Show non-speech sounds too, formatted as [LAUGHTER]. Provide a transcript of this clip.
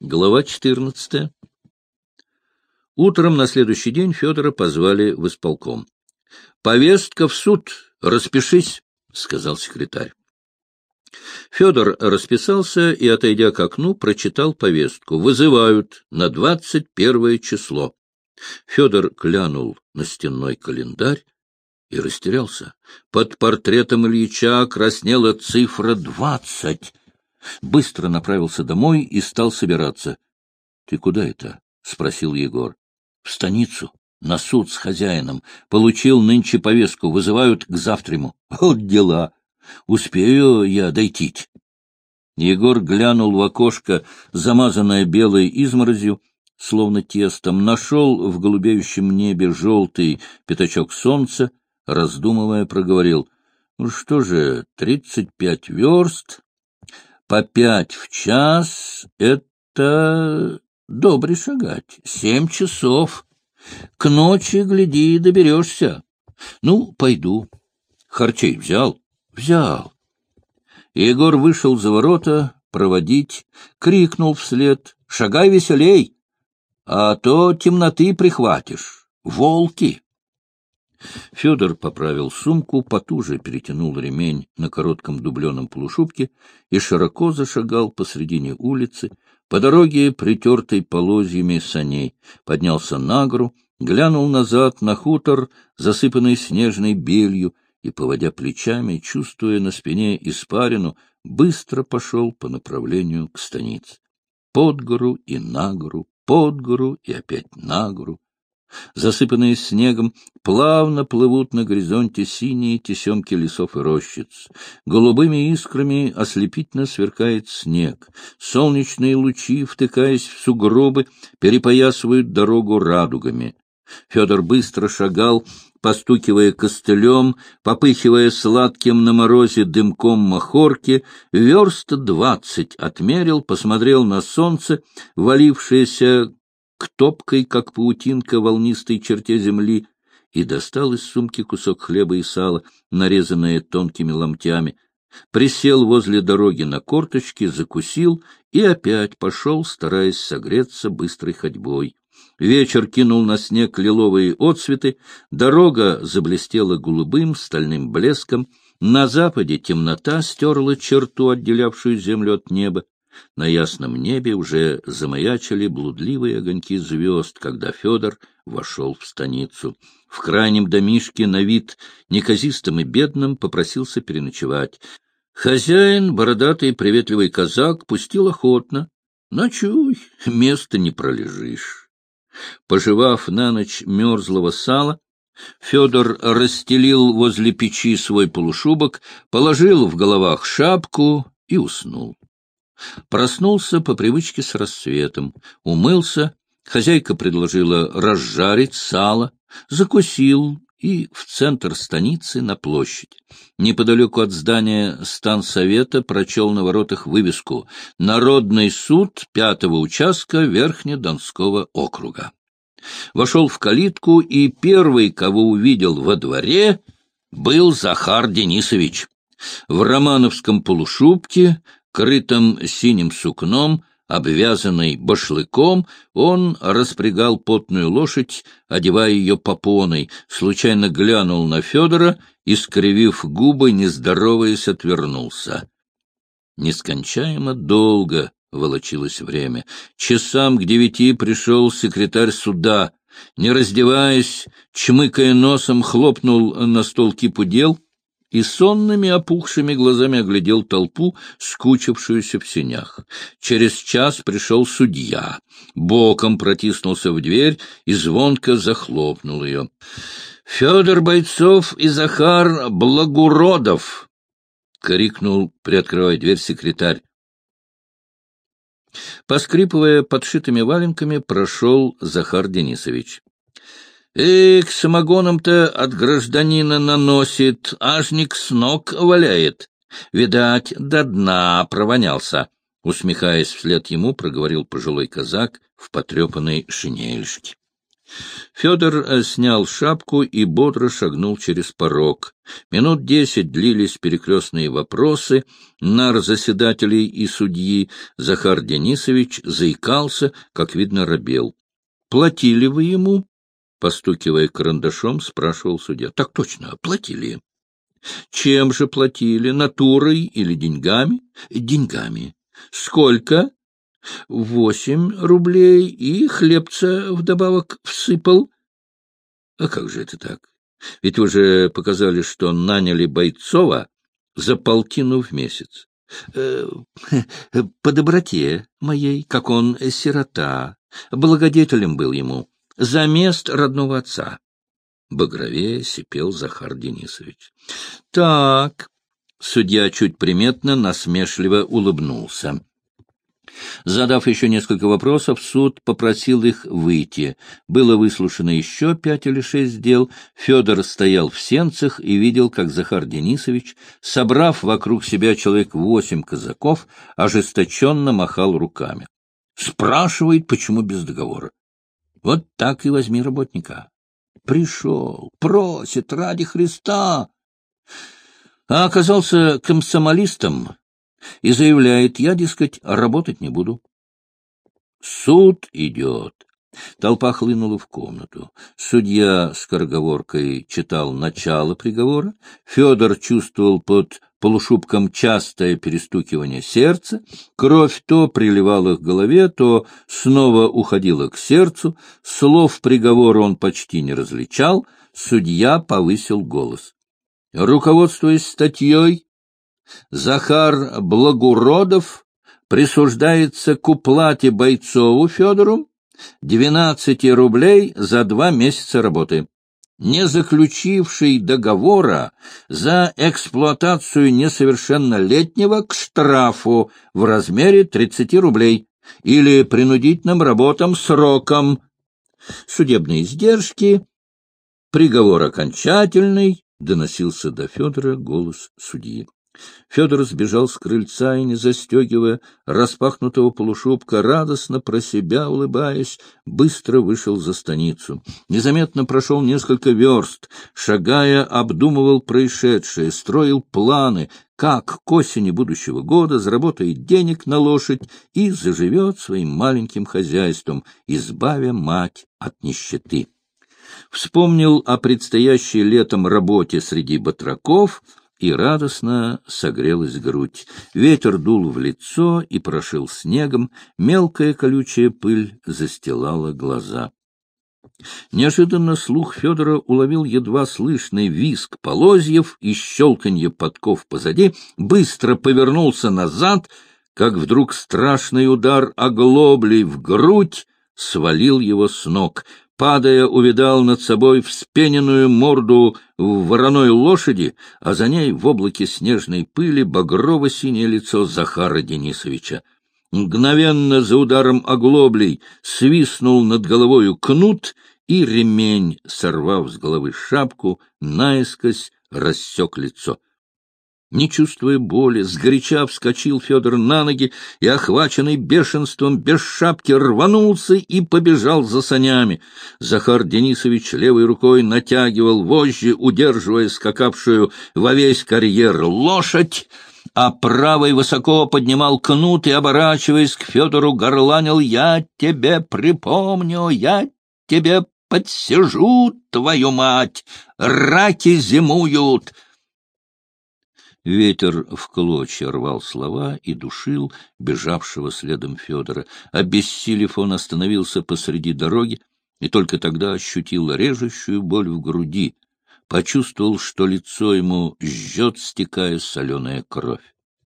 Глава 14. Утром на следующий день Федора позвали в исполком. — Повестка в суд, распишись, — сказал секретарь. Федор расписался и, отойдя к окну, прочитал повестку. Вызывают на двадцать первое число. Федор глянул на стенной календарь и растерялся. Под портретом Ильича краснела цифра двадцать. Быстро направился домой и стал собираться. — Ты куда это? — спросил Егор. — В станицу. На суд с хозяином. Получил нынче повестку. Вызывают к завтраму. [LAUGHS] Вот дела. Успею я дойти. Егор глянул в окошко, замазанное белой изморозью, словно тестом, нашел в голубеющем небе желтый пятачок солнца, раздумывая, проговорил. Ну что же, тридцать пять верст, по пять в час — это добре шагать, семь часов. К ночи, гляди, доберешься. Ну, пойду. Харчей взял? Взял. Егор вышел за ворота проводить, крикнул вслед. Шагай веселей, а то темноты прихватишь. Волки! Федор поправил сумку, потуже перетянул ремень на коротком дубленом полушубке и широко зашагал посредине улицы, по дороге, притертой полозьями саней, поднялся на гору, глянул назад на хутор, засыпанный снежной белью, и, поводя плечами, чувствуя на спине испарину, быстро пошел по направлению к станице. Под гору и на гору, под гору и опять на гору. Засыпанные снегом, плавно плывут на горизонте синие тесемки лесов и рощиц. Голубыми искрами ослепительно сверкает снег. Солнечные лучи, втыкаясь в сугробы, перепоясывают дорогу радугами. Федор быстро шагал, постукивая костылем, попыхивая сладким на морозе дымком махорки, верст двадцать отмерил, посмотрел на солнце, валившееся к топкой, как паутинка, волнистой черте земли, и достал из сумки кусок хлеба и сала, нарезанное тонкими ломтями, присел возле дороги на корточки, закусил и опять пошел, стараясь согреться быстрой ходьбой. Вечер кинул на снег лиловые отцветы, дорога заблестела голубым стальным блеском, на западе темнота стерла черту, отделявшую землю от неба. На ясном небе уже замаячили блудливые огоньки звезд, когда Федор вошел в станицу. В крайнем домишке на вид неказистым и бедным попросился переночевать. Хозяин, бородатый приветливый казак, пустил охотно. Ночуй, места не пролежишь. Пожевав на ночь мерзлого сала, Федор расстелил возле печи свой полушубок, положил в головах шапку и уснул. Проснулся по привычке с рассветом, умылся, хозяйка предложила разжарить сало, закусил и в центр станицы на площадь. Неподалеку от здания станцовета прочел на воротах вывеску «Народный суд пятого участка Верхнедонского округа». Вошел в калитку, и первый, кого увидел во дворе, был Захар Денисович. В романовском полушубке, крытом синим сукном, обвязанный башлыком, он распрягал потную лошадь, одевая ее попоной, случайно глянул на Федора и, скривив губы, нездороваясь, отвернулся. Нескончаемо долго волочилось время. Часам к девяти пришел секретарь суда. Не раздеваясь, чмыкая носом, хлопнул на стол кипу дел — и сонными опухшими глазами оглядел толпу, скучившуюся в сенях. Через час пришел судья, боком протиснулся в дверь и звонко захлопнул ее. — Федор Бойцов и Захар Благуродов! — крикнул, приоткрывая дверь секретарь. Поскрипывая подшитыми валенками, прошел Захар Денисович. Эх, самогоном-то от гражданина наносит, ажник с ног валяет. Видать, до дна провонялся. Усмехаясь вслед ему, проговорил пожилой казак в потрепанной шинельшке. Федор э, снял шапку и бодро шагнул через порог. Минут десять длились перекрестные вопросы. Нар заседателей и судьи Захар Денисович заикался, как видно, робел. — Платили вы ему? — постукивая карандашом, спрашивал судья. — Так точно, платили. — Чем же платили? Натурой или деньгами? — Деньгами. — Сколько? восемь рублей и хлебца вдобавок всыпал. А как же это так? Ведь вы же показали, что наняли Бойцова за полтину в месяц. Э, [LAUGHS] по доброте моей, как он сирота, благодетелем был ему, за мест родного отца. Багровее сипел Захар Денисович. — Так, — судья чуть приметно насмешливо улыбнулся. Задав еще несколько вопросов, суд попросил их выйти. Было выслушано еще пять или шесть дел. Федор стоял в сенцах и видел, как Захар Денисович, собрав вокруг себя человек восемь казаков, ожесточенно махал руками. Спрашивает, почему без договора. Вот так и возьми работника. Пришел, просит ради Христа. А оказался комсомолистом, и заявляет, я, дескать, работать не буду. Суд идет. Толпа хлынула в комнату. Судья с скороговоркой читал начало приговора. Федор чувствовал под полушубком частое перестукивание сердца. Кровь то приливала к голове, то снова уходила к сердцу. Слов приговора он почти не различал. Судья повысил голос. Руководствуясь статьей Захар Благуродов присуждается к уплате Бойцову Федору 12 рублей за два месяца работы. Не заключивший договора за эксплуатацию несовершеннолетнего к штрафу в размере 30 рублей или принудительным работам сроком. Судебные издержки. Приговор окончательный, доносился до Федора голос судьи. Федор сбежал с крыльца и, не застегивая распахнутого полушубка, радостно про себя улыбаясь, быстро вышел за станицу. Незаметно прошел несколько верст, шагая, обдумывал происшедшее, строил планы, как к осени будущего года заработает денег на лошадь и заживет своим маленьким хозяйством, избавя мать от нищеты. Вспомнил о предстоящей летом работе среди батраков — и радостно согрелась грудь. Ветер дул в лицо и прошил снегом, мелкая колючая пыль застилала глаза. Неожиданно слух Федора уловил едва слышный визг полозьев и щелканье подков позади, быстро повернулся назад, как вдруг страшный удар оглоблей в грудь свалил его с ног — падая, увидал над собой вспененную морду вороной лошади, а за ней в облаке снежной пыли багрово-синее лицо Захара Денисовича. Мгновенно за ударом оглоблей свистнул над головою кнут, и ремень, сорвав с головы шапку, наискось рассек лицо. Не чувствуя боли, сгоряча вскочил Федор на ноги и, охваченный бешенством, без шапки рванулся и побежал за санями. Захар Денисович левой рукой натягивал вожжи, удерживая скакавшую во весь карьер лошадь, а правой высоко поднимал кнут и, оборачиваясь к Федору, горланил «Я тебе припомню, я тебе подсижу, твою мать! Раки зимуют!» Ветер в клочья рвал слова и душил бежавшего следом Федора. Обессилев, он остановился посреди дороги и только тогда ощутил режущую боль в груди, почувствовал, что лицо ему жжет, стекая соленая кровь.